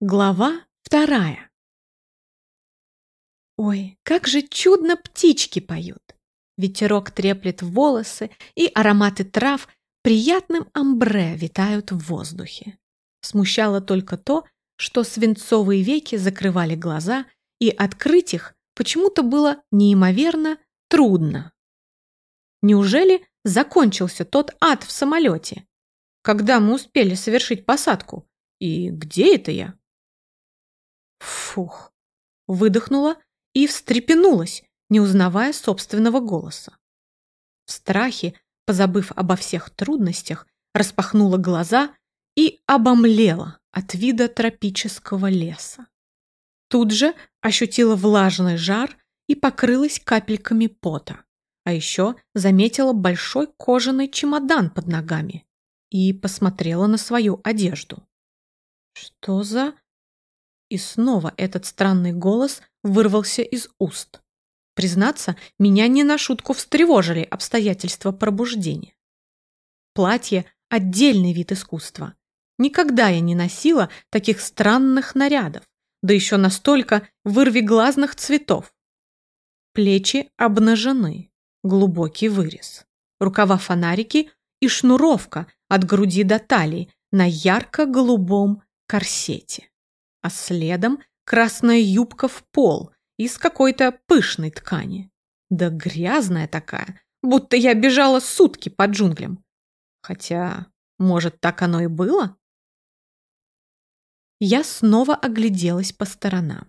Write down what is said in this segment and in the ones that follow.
Глава вторая. Ой, как же чудно птички поют. Ветерок треплет волосы, и ароматы трав приятным амбре витают в воздухе. Смущало только то, что свинцовые веки закрывали глаза, и открыть их почему-то было неимоверно трудно. Неужели закончился тот ад в самолете? Когда мы успели совершить посадку? И где это я? Фух. Выдохнула и встрепенулась, не узнавая собственного голоса. В страхе, позабыв обо всех трудностях, распахнула глаза и обомлела от вида тропического леса. Тут же ощутила влажный жар и покрылась капельками пота. А еще заметила большой кожаный чемодан под ногами и посмотрела на свою одежду. Что за... И снова этот странный голос вырвался из уст. Признаться, меня не на шутку встревожили обстоятельства пробуждения. Платье – отдельный вид искусства. Никогда я не носила таких странных нарядов, да еще настолько вырвиглазных цветов. Плечи обнажены, глубокий вырез. Рукава фонарики и шнуровка от груди до талии на ярко-голубом корсете а следом красная юбка в пол из какой-то пышной ткани. Да грязная такая, будто я бежала сутки по джунглям. Хотя, может, так оно и было? Я снова огляделась по сторонам.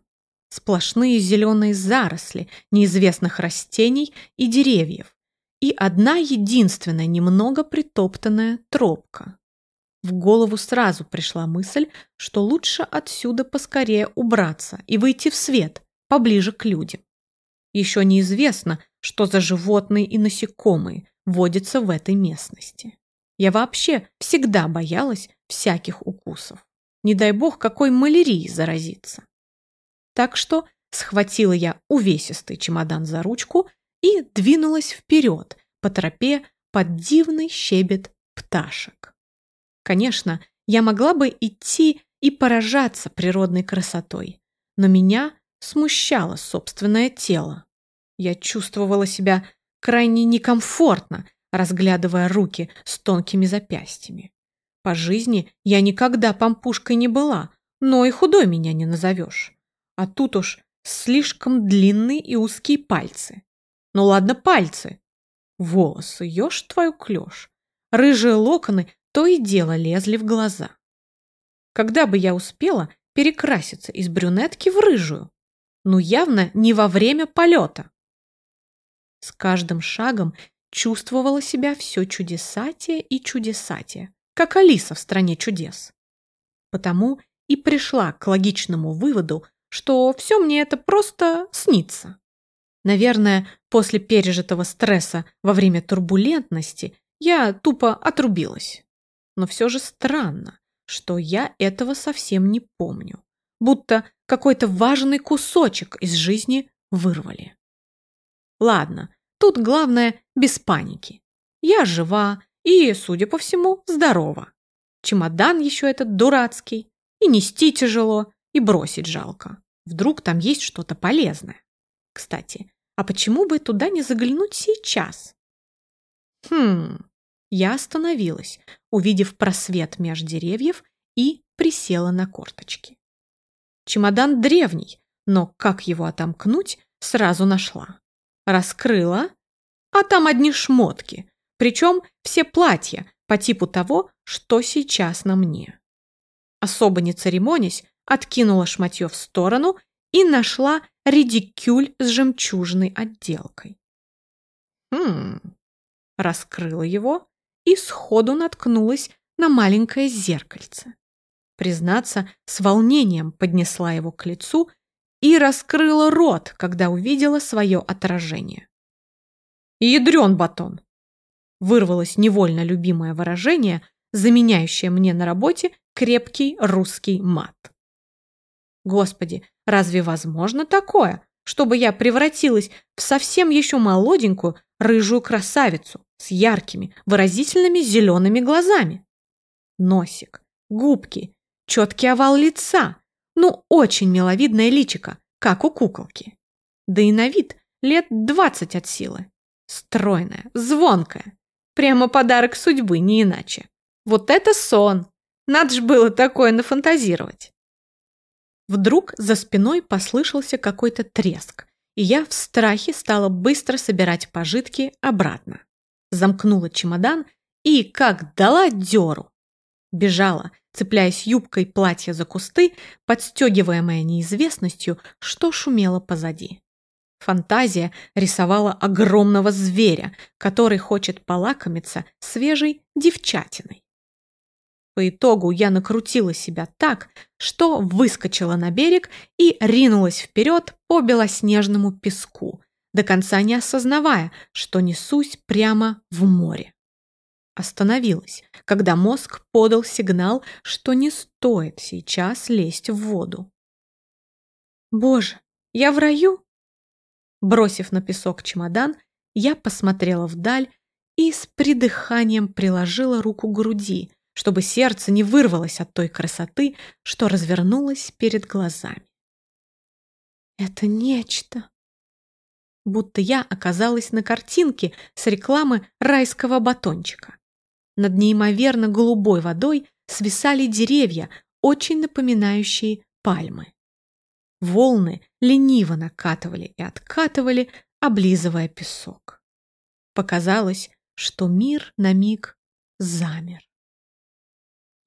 Сплошные зеленые заросли неизвестных растений и деревьев и одна единственная немного притоптанная тропка. В голову сразу пришла мысль, что лучше отсюда поскорее убраться и выйти в свет, поближе к людям. Еще неизвестно, что за животные и насекомые водятся в этой местности. Я вообще всегда боялась всяких укусов. Не дай бог, какой малярией заразиться. Так что схватила я увесистый чемодан за ручку и двинулась вперед по тропе под дивный щебет пташек. Конечно, я могла бы идти и поражаться природной красотой, но меня смущало собственное тело. Я чувствовала себя крайне некомфортно, разглядывая руки с тонкими запястьями. По жизни я никогда помпушкой не была, но и худой меня не назовешь. А тут уж слишком длинные и узкие пальцы. Ну ладно, пальцы. Волосы, ешь твою клёшь. Рыжие локоны то и дело лезли в глаза. Когда бы я успела перекраситься из брюнетки в рыжую? Ну, явно не во время полета. С каждым шагом чувствовала себя все чудесатее и чудесатее, как Алиса в «Стране чудес». Потому и пришла к логичному выводу, что все мне это просто снится. Наверное, после пережитого стресса во время турбулентности я тупо отрубилась но все же странно, что я этого совсем не помню. Будто какой-то важный кусочек из жизни вырвали. Ладно, тут главное без паники. Я жива и, судя по всему, здорова. Чемодан еще этот дурацкий. И нести тяжело, и бросить жалко. Вдруг там есть что-то полезное. Кстати, а почему бы туда не заглянуть сейчас? Хм, я остановилась, увидев просвет меж деревьев, и присела на корточки. Чемодан древний, но как его отомкнуть, сразу нашла. Раскрыла, а там одни шмотки, причем все платья по типу того, что сейчас на мне. Особо не церемонясь, откинула шматье в сторону и нашла редикюль с жемчужной отделкой. Хм, раскрыла его и сходу наткнулась на маленькое зеркальце. Признаться, с волнением поднесла его к лицу и раскрыла рот, когда увидела свое отражение. «Ядрен батон!» Вырвалось невольно любимое выражение, заменяющее мне на работе крепкий русский мат. Господи, разве возможно такое, чтобы я превратилась в совсем еще молоденькую рыжую красавицу, с яркими, выразительными зелеными глазами. Носик, губки, четкий овал лица, Ну, очень миловидное личико, как у куколки. Да и на вид лет двадцать от силы. Стройная, звонкая. Прямо подарок судьбы, не иначе. Вот это сон! Надо ж было такое нафантазировать. Вдруг за спиной послышался какой-то треск, и я в страхе стала быстро собирать пожитки обратно. Замкнула чемодан и, как дала дёру, бежала, цепляясь юбкой платья за кусты, подстегиваемая неизвестностью, что шумело позади. Фантазия рисовала огромного зверя, который хочет полакомиться свежей девчатиной. По итогу я накрутила себя так, что выскочила на берег и ринулась вперед по белоснежному песку, до конца не осознавая, что несусь прямо в море. Остановилась, когда мозг подал сигнал, что не стоит сейчас лезть в воду. «Боже, я в раю?» Бросив на песок чемодан, я посмотрела вдаль и с придыханием приложила руку к груди, чтобы сердце не вырвалось от той красоты, что развернулось перед глазами. Это нечто. Будто я оказалась на картинке с рекламы райского батончика. Над неимоверно голубой водой свисали деревья, очень напоминающие пальмы. Волны лениво накатывали и откатывали, облизывая песок. Показалось, что мир на миг замер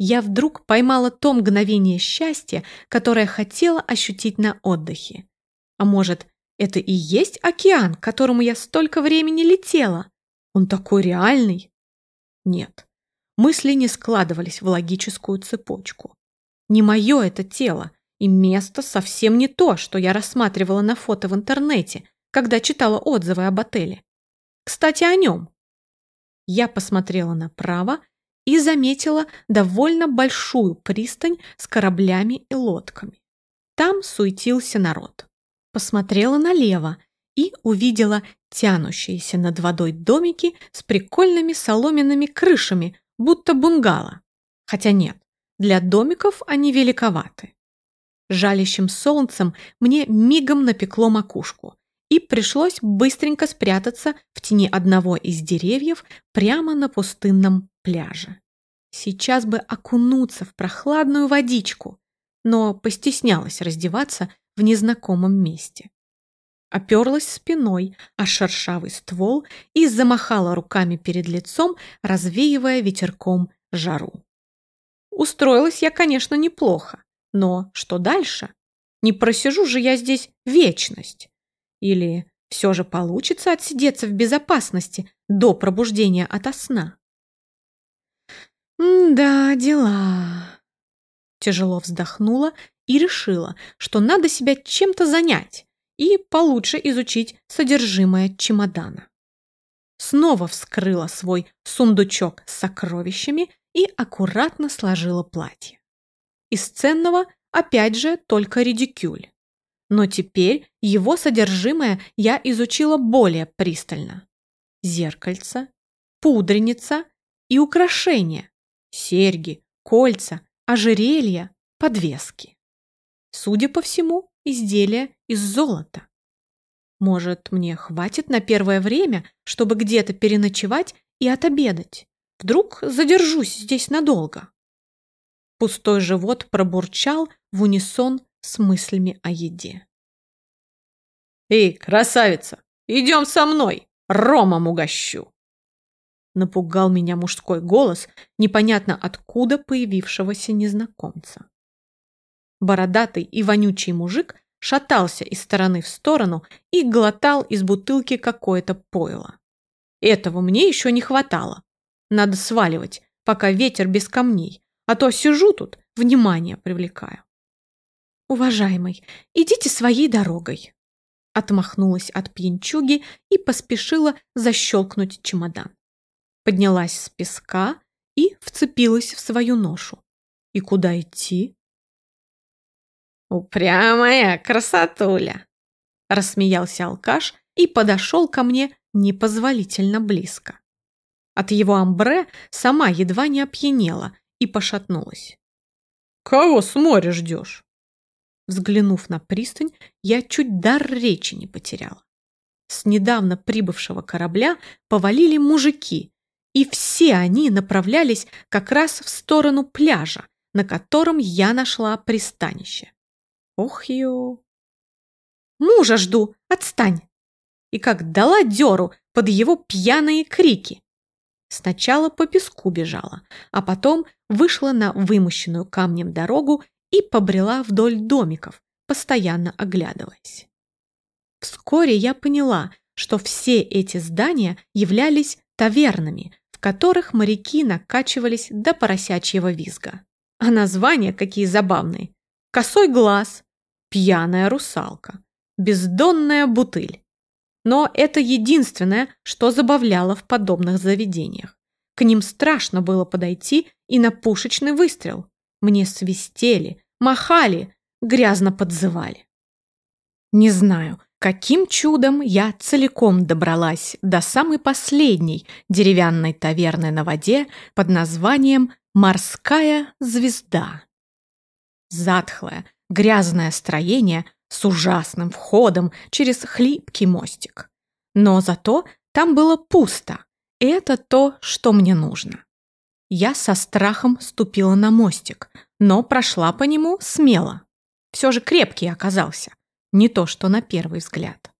я вдруг поймала то мгновение счастья, которое хотела ощутить на отдыхе. А может, это и есть океан, к которому я столько времени летела? Он такой реальный? Нет, мысли не складывались в логическую цепочку. Не мое это тело, и место совсем не то, что я рассматривала на фото в интернете, когда читала отзывы об отеле. Кстати, о нем. Я посмотрела направо и заметила довольно большую пристань с кораблями и лодками. Там суетился народ. Посмотрела налево и увидела тянущиеся над водой домики с прикольными соломенными крышами, будто бунгало. Хотя нет, для домиков они великоваты. Жалящим солнцем мне мигом напекло макушку, и пришлось быстренько спрятаться в тени одного из деревьев прямо на пустынном пляже. Сейчас бы окунуться в прохладную водичку, но постеснялась раздеваться в незнакомом месте. Оперлась спиной о шершавый ствол и замахала руками перед лицом, развеивая ветерком жару. Устроилась я, конечно, неплохо, но что дальше? Не просижу же я здесь вечность. Или все же получится отсидеться в безопасности до пробуждения ото сна? «Да, дела». Тяжело вздохнула и решила, что надо себя чем-то занять и получше изучить содержимое чемодана. Снова вскрыла свой сундучок с сокровищами и аккуратно сложила платье. Из ценного опять же только редикюль. Но теперь его содержимое я изучила более пристально. Зеркальце, пудреница и украшения, серьги, кольца, ожерелья, подвески. Судя по всему, изделия из золота. Может, мне хватит на первое время, чтобы где-то переночевать и отобедать? Вдруг задержусь здесь надолго? Пустой живот пробурчал в унисон с мыслями о еде. «Эй, красавица, идем со мной, ромом угощу!» Напугал меня мужской голос, непонятно откуда появившегося незнакомца. Бородатый и вонючий мужик шатался из стороны в сторону и глотал из бутылки какое-то пойло. Этого мне еще не хватало. Надо сваливать, пока ветер без камней, а то сижу тут, внимание привлекаю. «Уважаемый, идите своей дорогой», отмахнулась от пьянчуги и поспешила защелкнуть чемодан поднялась с песка и вцепилась в свою ношу. И куда идти? «Упрямая красотуля!» Рассмеялся алкаш и подошел ко мне непозволительно близко. От его амбре сама едва не опьянела и пошатнулась. «Кого с моря ждешь?» Взглянув на пристань, я чуть дар речи не потеряла. С недавно прибывшего корабля повалили мужики, и все они направлялись как раз в сторону пляжа, на котором я нашла пристанище. Ох, ё! Мужа жду, отстань! И как дала дёру под его пьяные крики. Сначала по песку бежала, а потом вышла на вымощенную камнем дорогу и побрела вдоль домиков, постоянно оглядываясь. Вскоре я поняла, что все эти здания являлись тавернами, в которых моряки накачивались до поросячьего визга. А названия какие забавные. Косой глаз, пьяная русалка, бездонная бутыль. Но это единственное, что забавляло в подобных заведениях. К ним страшно было подойти и на пушечный выстрел. Мне свистели, махали, грязно подзывали. Не знаю, каким чудом я целиком добралась до самой последней деревянной таверны на воде под названием «Морская звезда». Затхлое, грязное строение с ужасным входом через хлипкий мостик. Но зато там было пусто, это то, что мне нужно. Я со страхом ступила на мостик, но прошла по нему смело. Все же крепкий оказался, не то что на первый взгляд.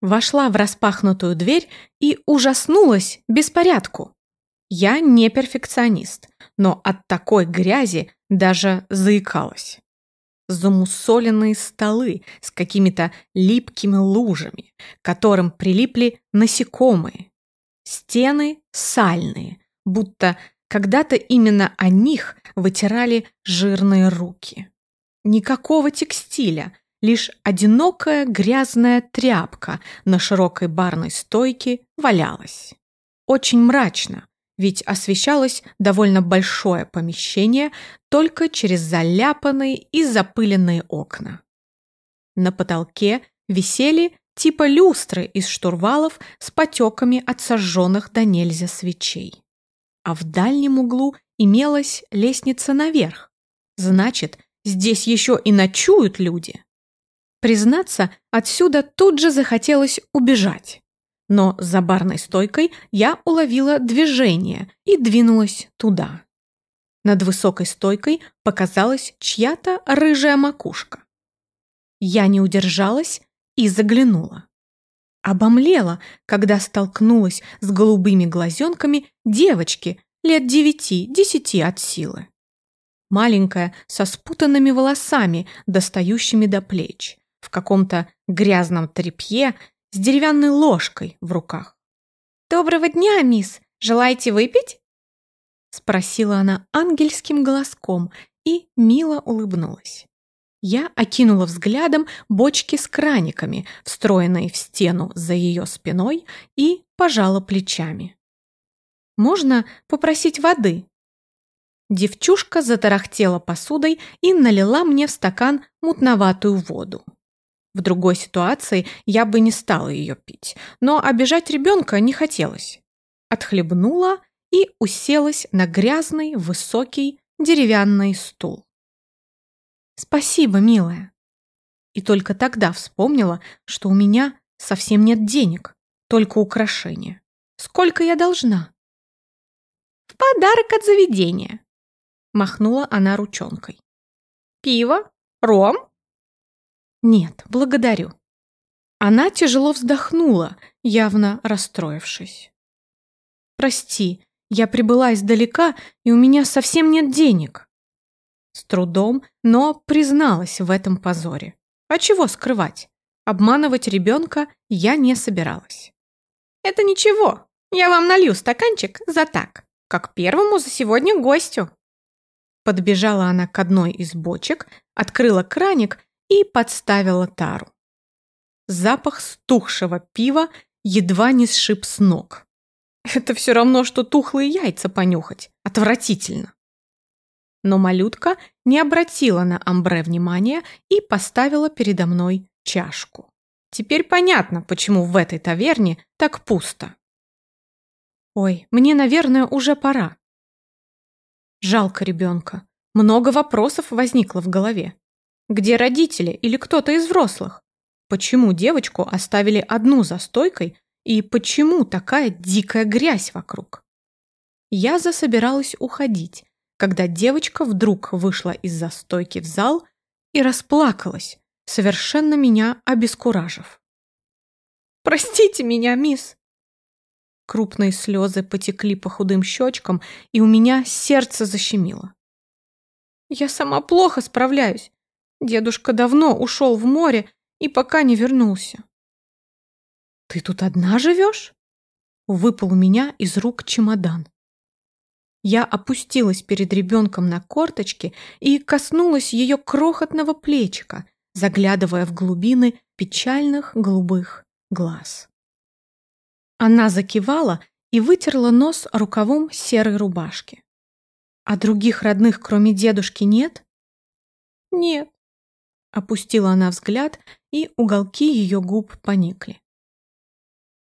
Вошла в распахнутую дверь и ужаснулась беспорядку. Я не перфекционист, но от такой грязи даже заикалась замусоленные столы с какими-то липкими лужами, к которым прилипли насекомые. Стены сальные, будто когда-то именно о них вытирали жирные руки. Никакого текстиля, лишь одинокая грязная тряпка на широкой барной стойке валялась. Очень мрачно, ведь освещалось довольно большое помещение только через заляпанные и запыленные окна. На потолке висели типа люстры из штурвалов с потеками от сожженных до нельзя свечей. А в дальнем углу имелась лестница наверх. Значит, здесь еще и ночуют люди. Признаться, отсюда тут же захотелось убежать но за барной стойкой я уловила движение и двинулась туда. Над высокой стойкой показалась чья-то рыжая макушка. Я не удержалась и заглянула. Обомлела, когда столкнулась с голубыми глазенками девочки лет девяти-десяти от силы. Маленькая, со спутанными волосами, достающими до плеч, в каком-то грязном тряпье с деревянной ложкой в руках. «Доброго дня, мисс! Желаете выпить?» Спросила она ангельским голоском и мило улыбнулась. Я окинула взглядом бочки с краниками, встроенные в стену за ее спиной, и пожала плечами. «Можно попросить воды?» Девчушка затарахтела посудой и налила мне в стакан мутноватую воду. В другой ситуации я бы не стала ее пить, но обижать ребенка не хотелось. Отхлебнула и уселась на грязный, высокий, деревянный стул. «Спасибо, милая». И только тогда вспомнила, что у меня совсем нет денег, только украшения. Сколько я должна? «В подарок от заведения», — махнула она ручонкой. «Пиво? Ром?» «Нет, благодарю». Она тяжело вздохнула, явно расстроившись. «Прости, я прибыла издалека, и у меня совсем нет денег». С трудом, но призналась в этом позоре. А чего скрывать? Обманывать ребенка я не собиралась. «Это ничего, я вам налью стаканчик за так, как первому за сегодня гостю». Подбежала она к одной из бочек, открыла краник и подставила тару. Запах стухшего пива едва не сшиб с ног. Это все равно, что тухлые яйца понюхать. Отвратительно. Но малютка не обратила на амбре внимания и поставила передо мной чашку. Теперь понятно, почему в этой таверне так пусто. Ой, мне, наверное, уже пора. Жалко ребенка. Много вопросов возникло в голове. Где родители или кто-то из взрослых? Почему девочку оставили одну за стойкой и почему такая дикая грязь вокруг? Я засобиралась уходить, когда девочка вдруг вышла из-за стойки в зал и расплакалась, совершенно меня обескуражив. «Простите меня, мисс!» Крупные слезы потекли по худым щечкам, и у меня сердце защемило. «Я сама плохо справляюсь. Дедушка давно ушел в море и пока не вернулся». «Ты тут одна живешь?» Выпал у меня из рук чемодан. Я опустилась перед ребенком на корточки и коснулась ее крохотного плечика, заглядывая в глубины печальных голубых глаз. Она закивала и вытерла нос рукавом серой рубашки. «А других родных, кроме дедушки, нет?» «Нет», — опустила она взгляд, и уголки ее губ поникли.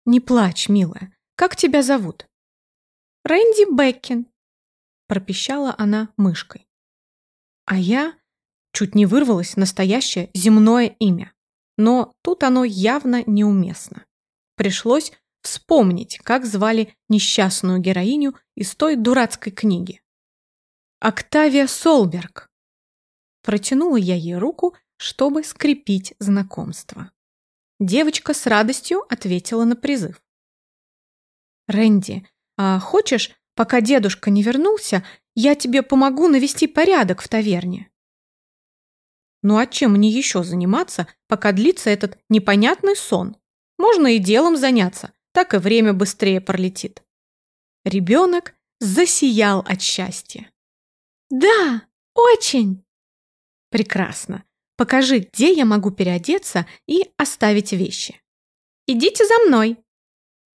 «Не плачь, милая. Как тебя зовут?» «Рэнди Беккин», пропищала она мышкой. А я чуть не вырвалось настоящее земное имя. Но тут оно явно неуместно. Пришлось вспомнить, как звали несчастную героиню из той дурацкой книги. Октавия Солберг. Протянула я ей руку, чтобы скрепить знакомство. Девочка с радостью ответила на призыв. «Рэнди, а хочешь, Пока дедушка не вернулся, я тебе помогу навести порядок в таверне. Ну а чем мне еще заниматься, пока длится этот непонятный сон? Можно и делом заняться, так и время быстрее пролетит. Ребенок засиял от счастья. Да, очень. Прекрасно. Покажи, где я могу переодеться и оставить вещи. Идите за мной.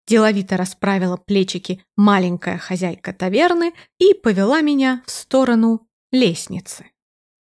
Деловито расправила плечики маленькая хозяйка таверны и повела меня в сторону лестницы.